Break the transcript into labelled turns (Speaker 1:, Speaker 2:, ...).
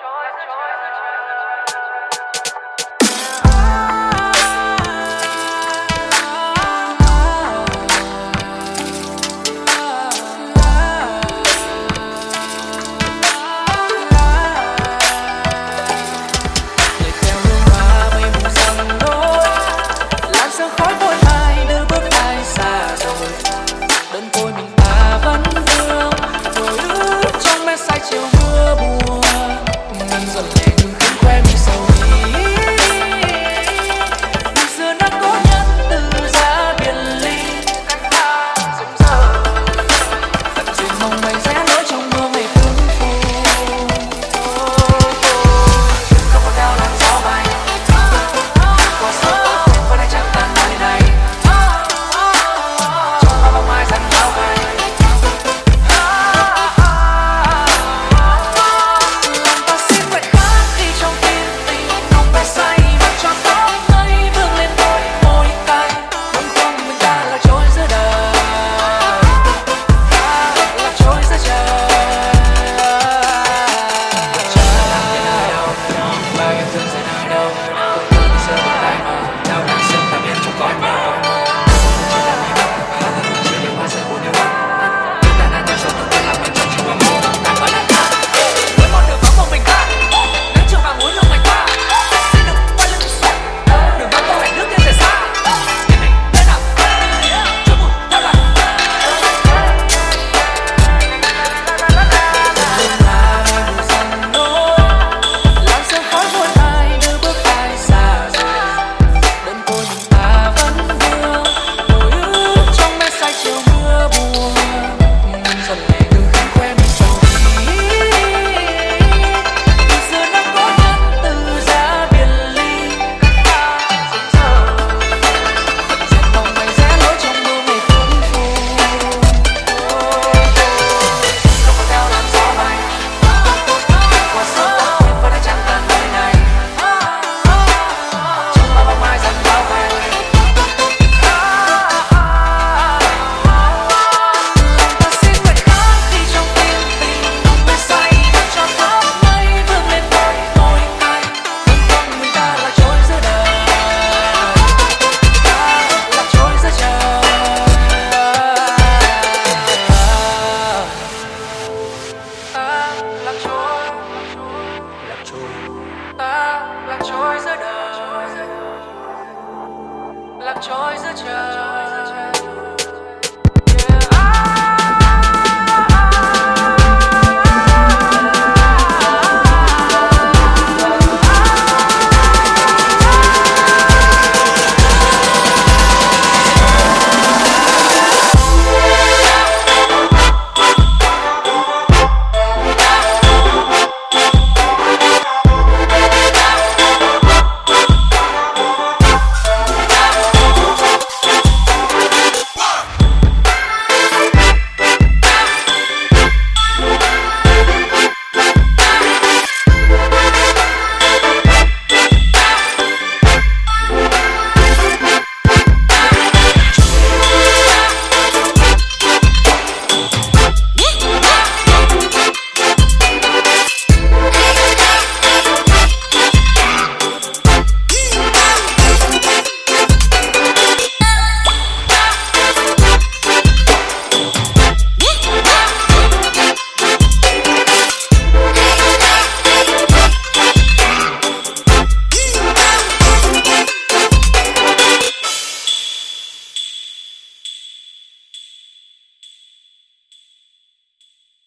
Speaker 1: choice. lạc trôi giữa trời.